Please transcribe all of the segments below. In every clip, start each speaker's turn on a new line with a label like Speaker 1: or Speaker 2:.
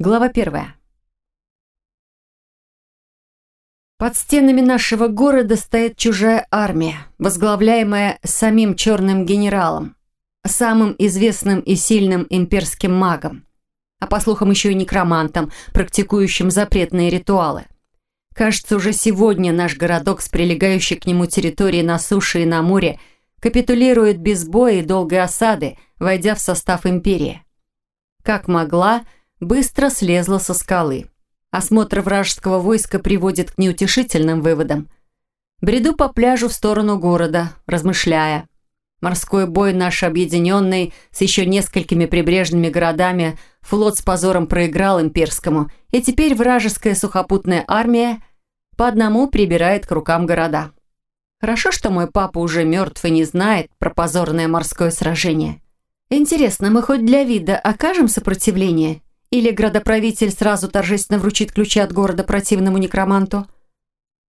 Speaker 1: Глава первая. Под стенами нашего города стоит чужая армия, возглавляемая самим черным генералом, самым известным и сильным имперским магом, а по слухам еще и некромантом, практикующим запретные ритуалы. Кажется, уже сегодня наш городок с прилегающей к нему территорией на суше и на море капитулирует без боя и долгой осады, войдя в состав империи. Как могла, быстро слезла со скалы. Осмотр вражеского войска приводит к неутешительным выводам. Бреду по пляжу в сторону города, размышляя. Морской бой наш объединенный с еще несколькими прибрежными городами флот с позором проиграл имперскому, и теперь вражеская сухопутная армия по одному прибирает к рукам города. Хорошо, что мой папа уже мертв и не знает про позорное морское сражение. Интересно, мы хоть для вида окажем сопротивление? Или градоправитель сразу торжественно вручит ключи от города противному некроманту?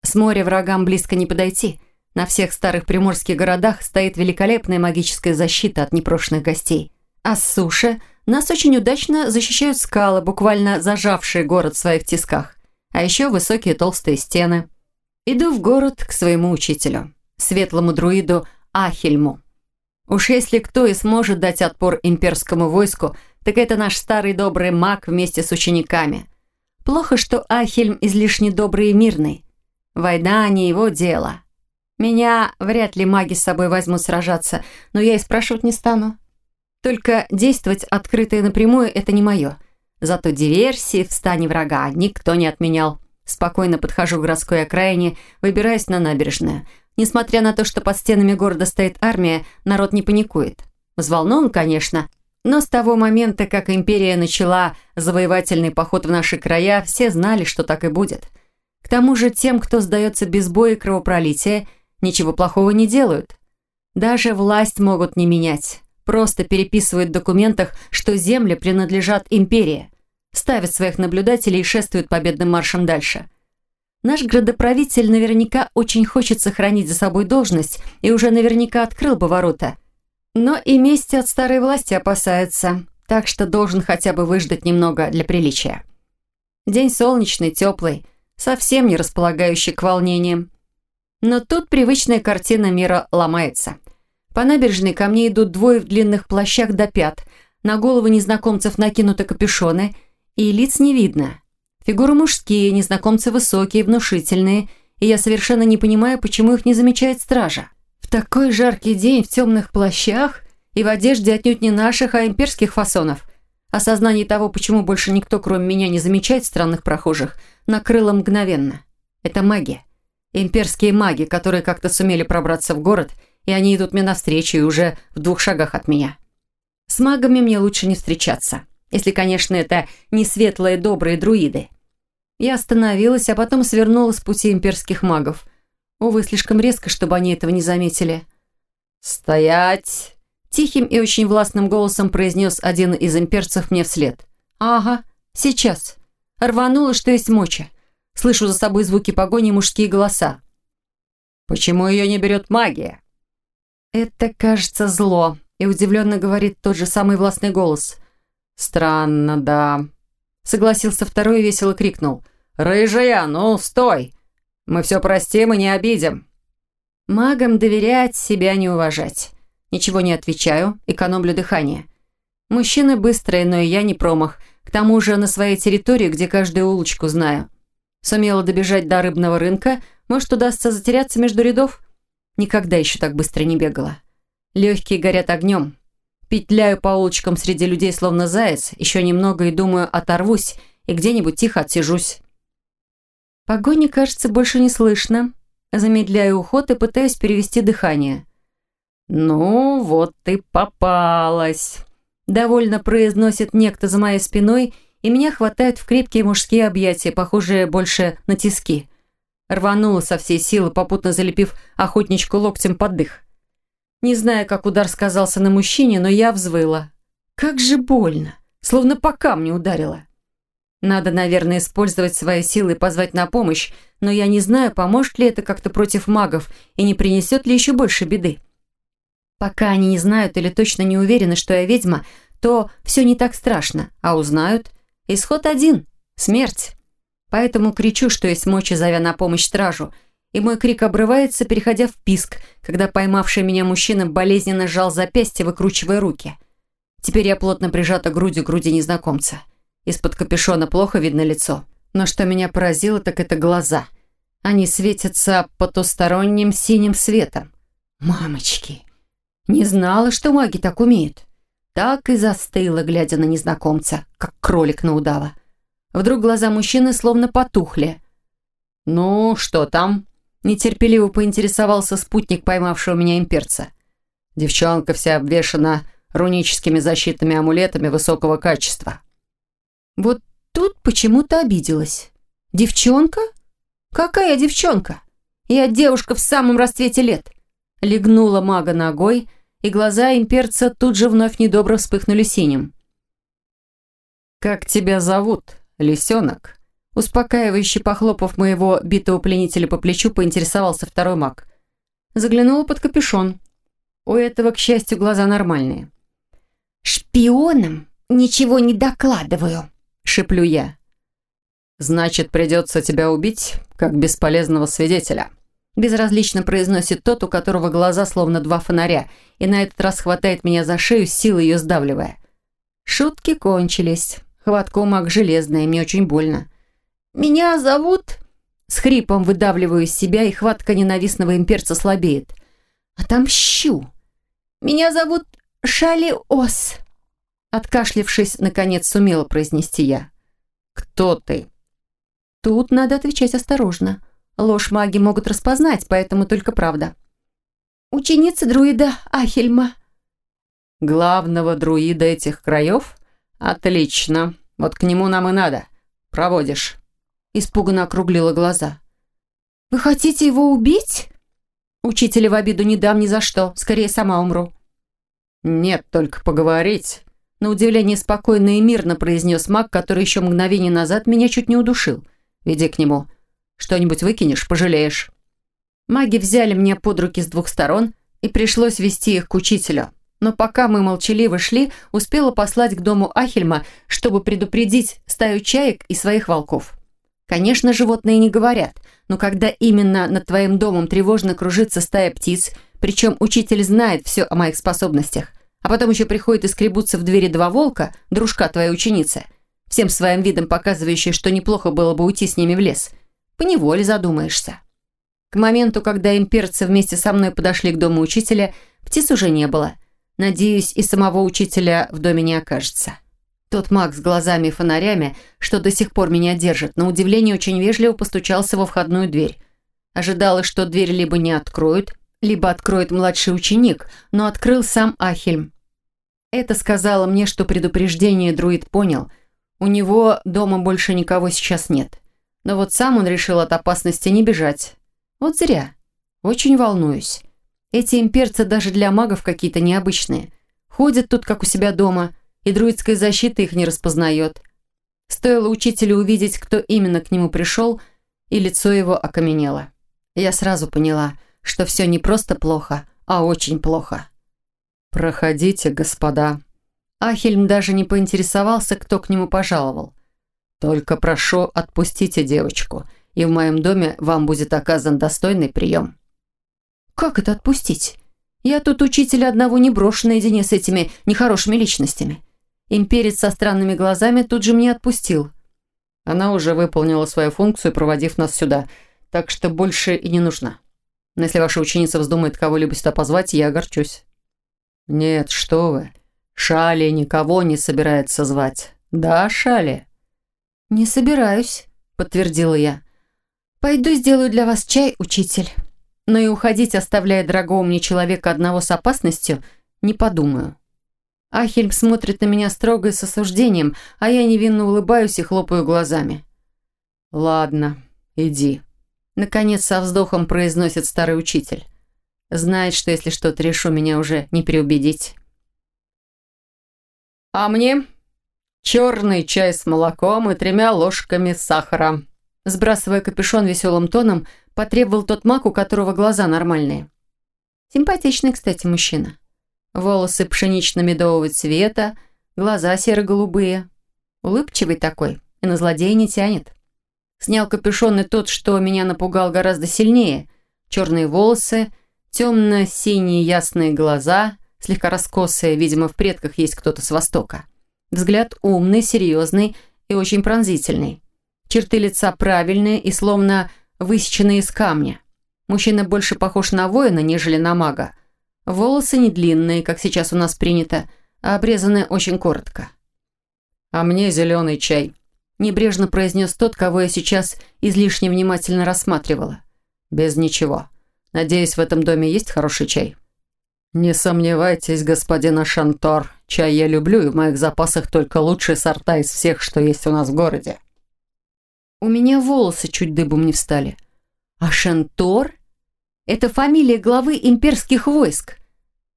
Speaker 1: С моря врагам близко не подойти. На всех старых приморских городах стоит великолепная магическая защита от непрошенных гостей. А с суши нас очень удачно защищают скалы, буквально зажавшие город в своих тисках. А еще высокие толстые стены. Иду в город к своему учителю, светлому друиду Ахельму. Уж если кто и сможет дать отпор имперскому войску – так это наш старый добрый маг вместе с учениками. Плохо, что Ахельм излишне добрый и мирный. Война не его дело. Меня вряд ли маги с собой возьмут сражаться, но я и спрашивать не стану. Только действовать открыто и напрямую – это не мое. Зато диверсии в стане врага никто не отменял. Спокойно подхожу к городской окраине, выбираюсь на набережную. Несмотря на то, что под стенами города стоит армия, народ не паникует. Взволнован, конечно – но с того момента, как империя начала завоевательный поход в наши края, все знали, что так и будет. К тому же тем, кто сдается без боя и кровопролития, ничего плохого не делают. Даже власть могут не менять. Просто переписывают в документах, что земли принадлежат империи. Ставят своих наблюдателей и шествуют победным маршем дальше. Наш градоправитель наверняка очень хочет сохранить за собой должность и уже наверняка открыл бы ворота – но и мести от старой власти опасается, так что должен хотя бы выждать немного для приличия. День солнечный, теплый, совсем не располагающий к волнениям. Но тут привычная картина мира ломается. По набережной ко мне идут двое в длинных плащах до пят, на головы незнакомцев накинуты капюшоны, и лиц не видно. Фигуры мужские, незнакомцы высокие, внушительные, и я совершенно не понимаю, почему их не замечает стража такой жаркий день в темных плащах и в одежде отнюдь не наших, а имперских фасонов. Осознание того, почему больше никто, кроме меня, не замечает странных прохожих, накрыло мгновенно. Это магия. Имперские маги, которые как-то сумели пробраться в город, и они идут мне навстречу и уже в двух шагах от меня. С магами мне лучше не встречаться, если, конечно, это не светлые добрые друиды. Я остановилась, а потом свернула с пути имперских магов – Увы, слишком резко, чтобы они этого не заметили. «Стоять!» Тихим и очень властным голосом произнес один из имперцев мне вслед. «Ага, сейчас». Рвануло, что есть моча. Слышу за собой звуки погони и мужские голоса. «Почему ее не берет магия?» «Это, кажется, зло», и удивленно говорит тот же самый властный голос. «Странно, да», — согласился второй и весело крикнул. «Рыжая, ну, стой! Мы все простим и не обидим». Магам доверять, себя не уважать. Ничего не отвечаю, экономлю дыхание. Мужчины быстрые, но и я не промах. К тому же на своей территории, где каждую улочку знаю. Сумела добежать до рыбного рынка, может, удастся затеряться между рядов? Никогда еще так быстро не бегала. Легкие горят огнем. Петляю по улочкам среди людей, словно заяц, еще немного и думаю, оторвусь и где-нибудь тихо отсижусь. Погони, кажется, больше не слышно. Замедляю уход и пытаюсь перевести дыхание. «Ну, вот ты попалась!» Довольно произносит некто за моей спиной, и меня хватает в крепкие мужские объятия, похожие больше на тиски. Рванула со всей силы, попутно залепив охотничку локтем под дых. Не знаю, как удар сказался на мужчине, но я взвыла. Как же больно! Словно по камню ударила. Надо, наверное, использовать свои силы и позвать на помощь, но я не знаю, поможет ли это как-то против магов и не принесет ли еще больше беды. Пока они не знают или точно не уверены, что я ведьма, то все не так страшно, а узнают, Исход один – смерть. Поэтому кричу, что есть мочи, зовя на помощь стражу. И мой крик обрывается, переходя в писк, когда поймавший меня мужчина болезненно сжал запястье, выкручивая руки. Теперь я плотно прижата грудью к груди незнакомца. Из-под капюшона плохо видно лицо. Но что меня поразило, так это глаза. Они светятся потусторонним синим светом. Мамочки! Не знала, что маги так умеют. Так и застыла, глядя на незнакомца, как кролик на удава. Вдруг глаза мужчины словно потухли. «Ну, что там?» Нетерпеливо поинтересовался спутник поймавшего меня имперца. Девчонка вся обвешана руническими защитными амулетами высокого качества. Вот тут почему-то обиделась. «Девчонка? Какая девчонка? Я девушка в самом расцвете лет!» Легнула мага ногой, и глаза имперца тут же вновь недобро вспыхнули синим. «Как тебя зовут, лисенок?» Успокаивающе похлопав моего битого пленителя по плечу, поинтересовался второй маг. Заглянула под капюшон. У этого, к счастью, глаза нормальные. «Шпионам ничего не докладываю», — шеплю я. «Значит, придется тебя убить, как бесполезного свидетеля», безразлично произносит тот, у которого глаза словно два фонаря, и на этот раз хватает меня за шею, силой ее сдавливая. Шутки кончились. Хватка у маг железная, мне очень больно. «Меня зовут...» С хрипом выдавливаю из себя, и хватка ненавистного имперца слабеет. «Отомщу!» «Меня зовут Шалиос!» Откашлившись, наконец сумела произнести я. «Кто ты?» Тут надо отвечать осторожно. Ложь маги могут распознать, поэтому только правда. «Ученица друида Ахельма». «Главного друида этих краев? Отлично. Вот к нему нам и надо. Проводишь». Испуганно округлила глаза. «Вы хотите его убить?» «Учителя в обиду не дам ни за что. Скорее сама умру». «Нет, только поговорить». На удивление спокойно и мирно произнес маг, который еще мгновение назад меня чуть не удушил. «Веди к нему. Что-нибудь выкинешь, пожалеешь». Маги взяли меня под руки с двух сторон, и пришлось вести их к учителю. Но пока мы молчаливо шли, успела послать к дому Ахельма, чтобы предупредить стаю чаек и своих волков. Конечно, животные не говорят, но когда именно над твоим домом тревожно кружится стая птиц, причем учитель знает все о моих способностях, а потом еще приходит и скребутся в двери два волка, дружка твоей ученицы, всем своим видом показывающие, что неплохо было бы уйти с ними в лес – поневоле задумаешься. К моменту, когда имперцы вместе со мной подошли к дому учителя, птиц уже не было. Надеюсь, и самого учителя в доме не окажется. Тот маг с глазами и фонарями, что до сих пор меня держит, на удивление очень вежливо постучался во входную дверь. Ожидала, что дверь либо не откроют, либо откроет младший ученик, но открыл сам Ахельм. Это сказала мне, что предупреждение друид понял. У него дома больше никого сейчас нет. Но вот сам он решил от опасности не бежать. Вот зря. Очень волнуюсь. Эти имперцы даже для магов какие-то необычные. Ходят тут, как у себя дома, и друидская защита их не распознает. Стоило учителю увидеть, кто именно к нему пришел, и лицо его окаменело. Я сразу поняла, что все не просто плохо, а очень плохо. «Проходите, господа». Ахельм даже не поинтересовался, кто к нему пожаловал. Только прошу, отпустите девочку, и в моем доме вам будет оказан достойный прием». «Как это отпустить? Я тут учителя одного не брошу наедине с этими нехорошими личностями». Имперец со странными глазами тут же мне отпустил. Она уже выполнила свою функцию, проводив нас сюда, так что больше и не нужна. Но если ваша ученица вздумает кого-либо сюда позвать, я огорчусь. Нет, что вы. Шали никого не собирается звать. Да, Шали? «Не собираюсь», — подтвердила я. «Пойду сделаю для вас чай, учитель. Но и уходить, оставляя дорогого мне человека одного с опасностью, не подумаю». Ахельм смотрит на меня строго и с осуждением, а я невинно улыбаюсь и хлопаю глазами. «Ладно, иди», — наконец со вздохом произносит старый учитель. Знает, что если что-то решу, меня уже не переубедить. «А мне черный чай с молоком и тремя ложками сахара». Сбрасывая капюшон веселым тоном, потребовал тот маг, у которого глаза нормальные. Симпатичный, кстати, мужчина. Волосы пшенично-медового цвета, глаза серо-голубые. Улыбчивый такой, и на злодея не тянет. Снял капюшон и тот, что меня напугал гораздо сильнее. Черные волосы, темно-синие ясные глаза, слегка раскосые, видимо, в предках есть кто-то с востока. Взгляд умный, серьезный и очень пронзительный. Черты лица правильные и словно высеченные из камня. Мужчина больше похож на воина, нежели на мага. Волосы не длинные, как сейчас у нас принято, а обрезаны очень коротко. «А мне зеленый чай», – небрежно произнес тот, кого я сейчас излишне внимательно рассматривала. «Без ничего. Надеюсь, в этом доме есть хороший чай?» «Не сомневайтесь, господин Ашантор. Чай я люблю, и в моих запасах только лучшие сорта из всех, что есть у нас в городе». У меня волосы чуть дыбом не встали. «Ашантор? Это фамилия главы имперских войск».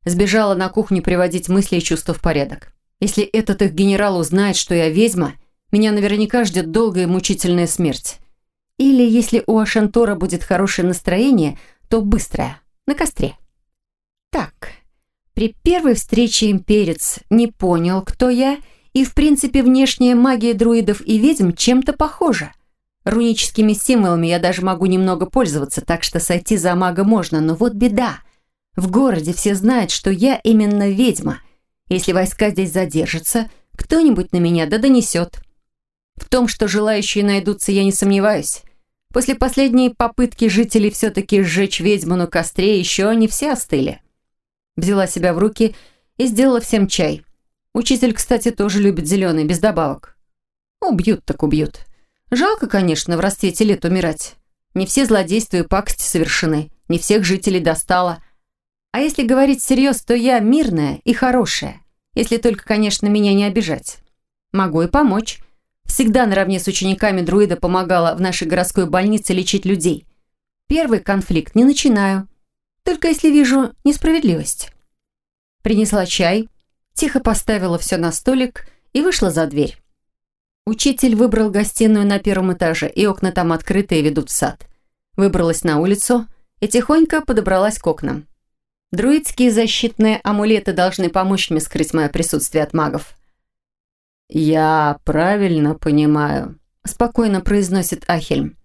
Speaker 1: Сбежала на кухню приводить мысли и чувства в порядок. Если этот их генерал узнает, что я ведьма, меня наверняка ждет долгая и мучительная смерть. Или, если у Ашантора будет хорошее настроение, то быстрое, на костре. Так, при первой встрече имперец не понял, кто я, и, в принципе, внешняя магия друидов и ведьм чем-то похожа. Руническими символами я даже могу немного пользоваться, так что сойти за мага можно, но вот беда. В городе все знают, что я именно ведьма. Если войска здесь задержатся, кто-нибудь на меня да донесет. В том, что желающие найдутся, я не сомневаюсь. После последней попытки жителей все-таки сжечь ведьму на костре еще не все остыли. Взяла себя в руки и сделала всем чай. Учитель, кстати, тоже любит зеленый, без добавок. Убьют так убьют. Жалко, конечно, в расцвете лет умирать. Не все злодейства и пакости совершены, не всех жителей достало. А если говорить всерьез, то я мирная и хорошая. Если только, конечно, меня не обижать. Могу и помочь. Всегда наравне с учениками друида помогала в нашей городской больнице лечить людей. Первый конфликт не начинаю. Только если вижу несправедливость. Принесла чай, тихо поставила все на столик и вышла за дверь. Учитель выбрал гостиную на первом этаже, и окна там открытые ведут в сад. Выбралась на улицу и тихонько подобралась к окнам. Друидские защитные амулеты должны помочь мне скрыть мое присутствие от магов. «Я правильно понимаю», – спокойно произносит Ахельм.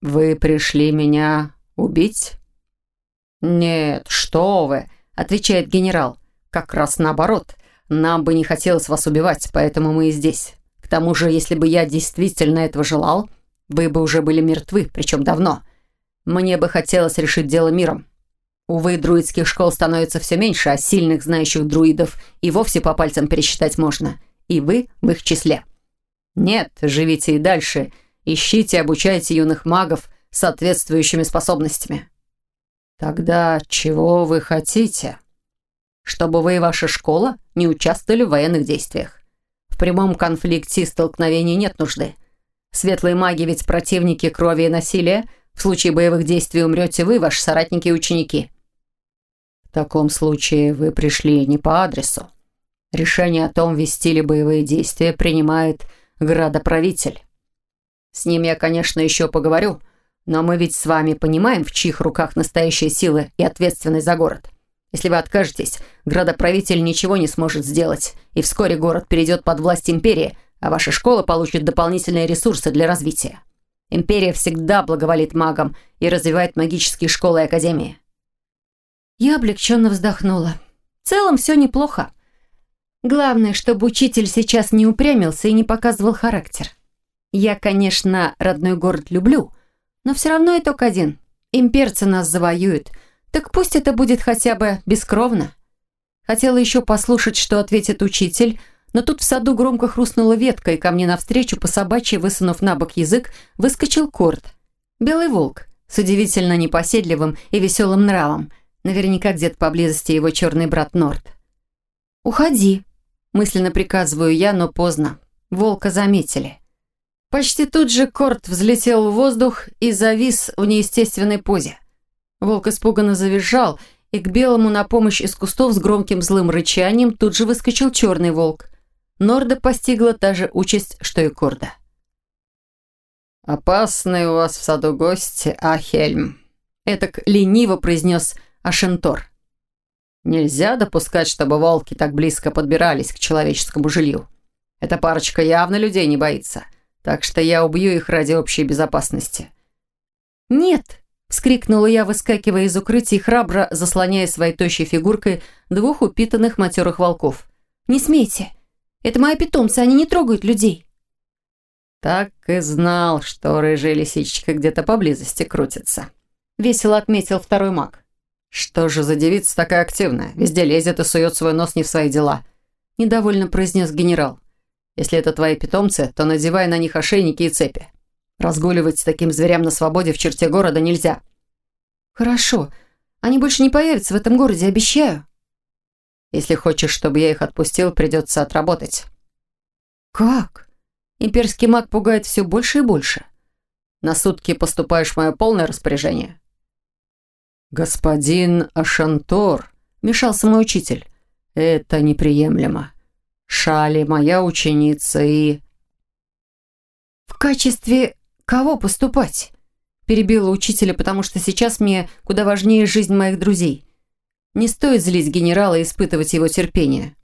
Speaker 1: «Вы пришли меня убить?» «Нет, что вы», – отвечает генерал. «Как раз наоборот. Нам бы не хотелось вас убивать, поэтому мы и здесь. К тому же, если бы я действительно этого желал, вы бы уже были мертвы, причем давно. Мне бы хотелось решить дело миром. Увы, друидских школ становится все меньше, а сильных знающих друидов и вовсе по пальцам пересчитать можно и вы в их числе. Нет, живите и дальше, ищите обучайте юных магов соответствующими способностями. Тогда чего вы хотите? Чтобы вы и ваша школа не участвовали в военных действиях. В прямом конфликте и столкновении нет нужды. Светлые маги ведь противники крови и насилия. В случае боевых действий умрете вы, ваши соратники и ученики. В таком случае вы пришли не по адресу. Решение о том, вести ли боевые действия, принимает градоправитель. С ним я, конечно, еще поговорю, но мы ведь с вами понимаем, в чьих руках настоящая сила и ответственность за город. Если вы откажетесь, градоправитель ничего не сможет сделать, и вскоре город перейдет под власть империи, а ваша школа получит дополнительные ресурсы для развития. Империя всегда благоволит магам и развивает магические школы и академии. Я облегченно вздохнула. В целом все неплохо. Главное, чтобы учитель сейчас не упрямился и не показывал характер. Я, конечно, родной город люблю, но все равно итог один. Имперцы нас завоюют. Так пусть это будет хотя бы бескровно. Хотела еще послушать, что ответит учитель, но тут в саду громко хрустнула ветка, и ко мне навстречу, по собачьи, высунув на бок язык, выскочил Корт. Белый волк, с удивительно непоседливым и веселым нравом. Наверняка где-то поблизости его черный брат Норт. «Уходи», Мысленно приказываю я, но поздно. Волка заметили. Почти тут же Корт взлетел в воздух и завис в неестественной позе. Волк испуганно завизжал, и к белому на помощь из кустов с громким злым рычанием тут же выскочил черный волк. Норда постигла та же участь, что и Корда. «Опасные у вас в саду гости, Ахельм», — этак лениво произнес Ашентор. Нельзя допускать, чтобы волки так близко подбирались к человеческому жилью.
Speaker 2: Эта парочка явно людей не боится, так что я убью их ради общей безопасности».
Speaker 1: «Нет!» – вскрикнула я, выскакивая из укрытия храбро заслоняя своей тощей фигуркой двух упитанных матерых волков. «Не смейте! Это мои питомцы, они не трогают людей!»
Speaker 2: «Так и знал, что рыжая лисичка где-то поблизости крутится», – весело отметил второй маг. «Что же за девица такая активная? Везде лезет и сует свой нос не в свои дела», – недовольно произнес генерал. «Если это твои питомцы, то надевай на них ошейники и цепи. Разгуливать с таким зверям на свободе в черте города нельзя».
Speaker 1: «Хорошо. Они больше не появятся в этом городе, обещаю».
Speaker 2: «Если хочешь, чтобы я их отпустил, придется отработать».
Speaker 1: «Как?» Имперский маг пугает все больше и больше.
Speaker 2: На сутки поступаешь в мое полное распоряжение. «Господин Ашантор», — мешался мой учитель, — «это неприемлемо. Шали моя ученица и...»
Speaker 1: «В качестве кого поступать?» Перебила учителя, потому что сейчас мне куда важнее жизнь моих друзей. Не стоит злить генерала и испытывать его терпение.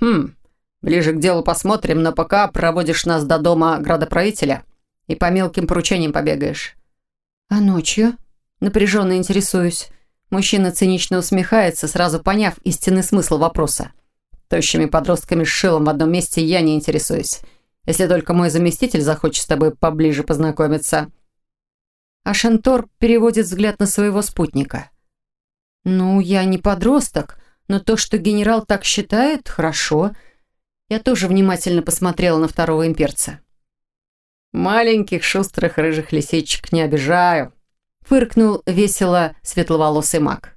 Speaker 2: «Хм, Ближе к делу посмотрим, но пока проводишь нас до дома градоправителя и по мелким поручениям побегаешь».
Speaker 1: «А ночью?» Напряженно интересуюсь. Мужчина цинично усмехается, сразу поняв истинный смысл вопроса.
Speaker 2: Тощими подростками с шилом в одном месте я не интересуюсь. Если только мой заместитель захочет с тобой поближе познакомиться.
Speaker 1: А Шантор переводит взгляд на своего спутника. «Ну, я не подросток, но то, что генерал так считает, хорошо. Я тоже внимательно посмотрела на второго имперца.
Speaker 2: «Маленьких шустрых рыжих лисичек не обижаю», фыркнул весело светловолосый маг.